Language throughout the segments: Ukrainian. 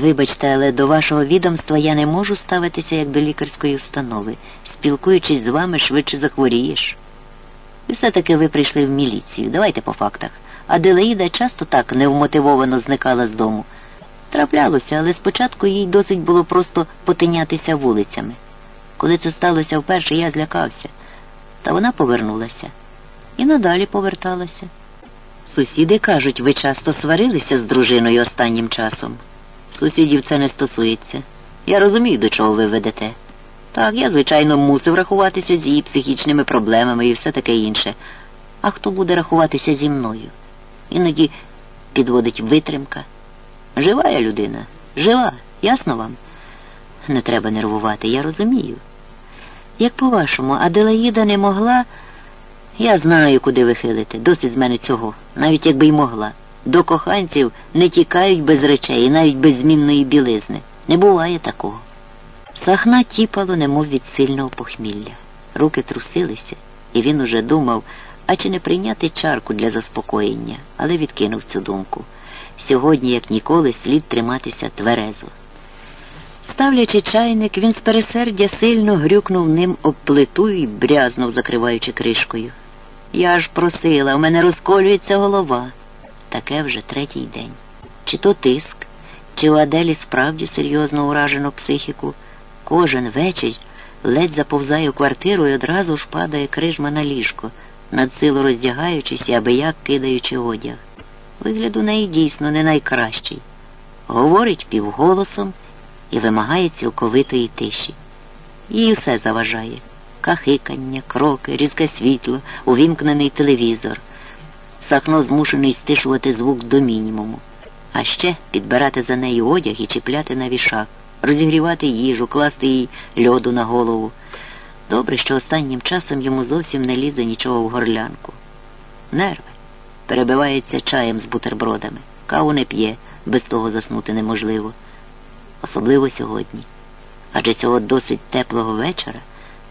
Вибачте, але до вашого відомства я не можу ставитися як до лікарської установи. Спілкуючись з вами, швидше захворієш. І все-таки ви прийшли в міліцію. Давайте по фактах. Аделаїда часто так невмотивовано зникала з дому. Траплялося, але спочатку їй досить було просто потинятися вулицями. Коли це сталося вперше, я злякався. Та вона повернулася і надалі поверталася. Сусіди кажуть, ви часто сварилися з дружиною останнім часом. Сусідів це не стосується. Я розумію, до чого ви ведете. Так, я, звичайно, мусив рахуватися з її психічними проблемами і все таке інше. А хто буде рахуватися зі мною? Іноді підводить витримка. Жива я людина, жива, ясно вам? Не треба нервувати, я розумію. Як по-вашому, Аделаїда не могла. Я знаю, куди ви хилите. Досить з мене цього, навіть якби й могла. До коханців не тікають без речей, навіть без змінної білизни. Не буває такого. Сахна тіпало, немов від сильного похмілля. Руки трусилися, і він уже думав, а чи не прийняти чарку для заспокоєння, але відкинув цю думку. Сьогодні, як ніколи, слід триматися тверезо. Ставлячи чайник, він з пересердя сильно грюкнув ним об плиту і брязнув, закриваючи кришкою. Я ж просила, у мене розколюється голова. Таке вже третій день. Чи то тиск, чи у Аделі справді серйозно уражено психіку. Кожен вечір ледь заповзає у квартиру і одразу ж падає крижма на ліжко, надсилу роздягаючись і аби як кидаючи одяг. Вигляд у неї дійсно не найкращий. Говорить півголосом і вимагає цілковитої тиші. Їй все заважає кахикання, кроки, різке світло, увімкнений телевізор. Сахно змушений стишувати звук до мінімуму, а ще підбирати за нею одяг і чіпляти на вішак, розігрівати їжу, класти їй льоду на голову. Добре, що останнім часом йому зовсім не лізе нічого в горлянку. Нерви. Перебивається чаєм з бутербродами. Каву не п'є, без того заснути неможливо. Особливо сьогодні. Адже цього досить теплого вечора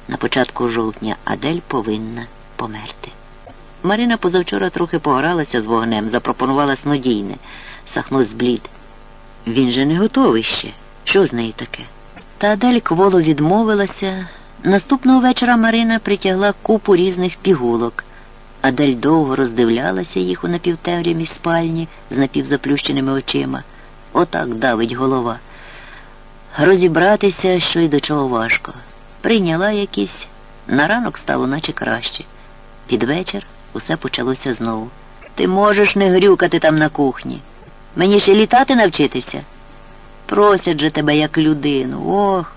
на початку жовтня Адель повинна померти. Марина позавчора трохи погралася з вогнем, запропонувала снодійне, сахно зблід. Він же не готовий ще. Що з нею таке? Та Адель кволо відмовилася. Наступного вечора Марина притягла купу різних пігулок. Адель довго роздивлялася їх у напівтемряві спальні з напівзаплющеними очима. Отак давить голова. Розібратися, що й до чого важко. Прийняла якісь, на ранок стало наче краще. Під вечір усе почалося знову. Ти можеш не грюкати там на кухні. Мені ще літати навчитися. Просять же тебе як людину. Ох.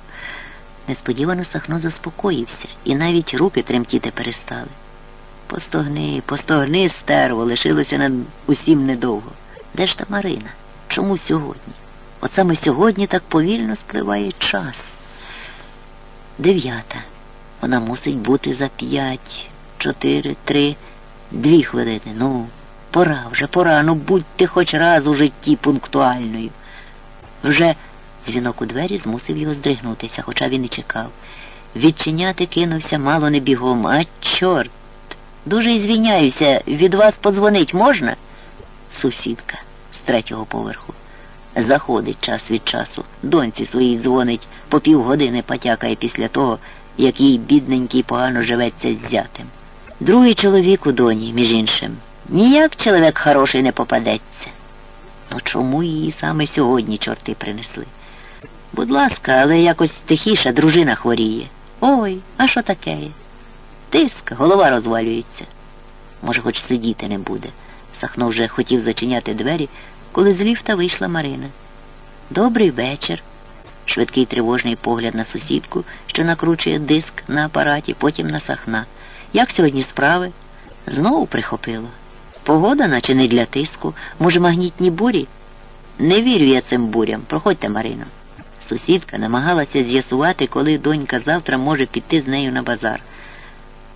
Несподівано Сахно заспокоївся, і навіть руки тремтіти перестали. Постогни, постогни, стерво, лишилося над усім недовго. Де ж та Марина? Чому сьогодні? От саме сьогодні так повільно спливає час. Дев'ята. Вона мусить бути за п'ять, чотири, три, дві хвилини. Ну, пора вже, пора, ну будьте хоч раз у житті пунктуальною. Вже дзвінок у двері змусив його здригнутися, хоча він і чекав. Відчиняти кинувся мало не бігом, а чорт. Дуже звіняюся, від вас подзвонить можна? Сусідка з третього поверху. Заходить час від часу. Доньці своїй дзвонить, по півгодини потякає після того, як їй бідненький погано живеться з зятем. Другий чоловік у доні, між іншим. Ніяк чоловік хороший не попадеться. Ну чому її саме сьогодні чорти принесли? Будь ласка, але якось тихіша дружина хворіє. Ой, а що таке? Тиск, голова розвалюється. Може, хоч сидіти не буде. Сахно вже хотів зачиняти двері, коли з ліфта вийшла Марина. Добрий вечір. Швидкий тривожний погляд на сусідку, що накручує диск на апараті, потім на сахна. Як сьогодні справи? Знову прихопило. Погода, наче не для тиску, може, магнітні бурі? Не вірю я цим бурям. Проходьте, Марино. Сусідка намагалася з'ясувати, коли донька завтра може піти з нею на базар.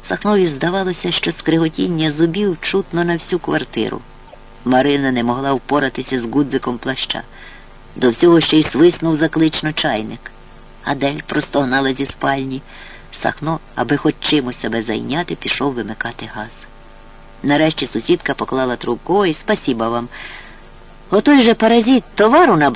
Сахнові здавалося, що скриготіння зубів чутно на всю квартиру. Марина не могла впоратися з гудзиком плаща. До всього ще й свиснув заклично чайник. Адель простогнала зі спальні. Сахно, аби хоч чимось себе зайняти, пішов вимикати газ. Нарешті сусідка поклала трубку, ой, спасіба вам. Отой же паразит товару набрав.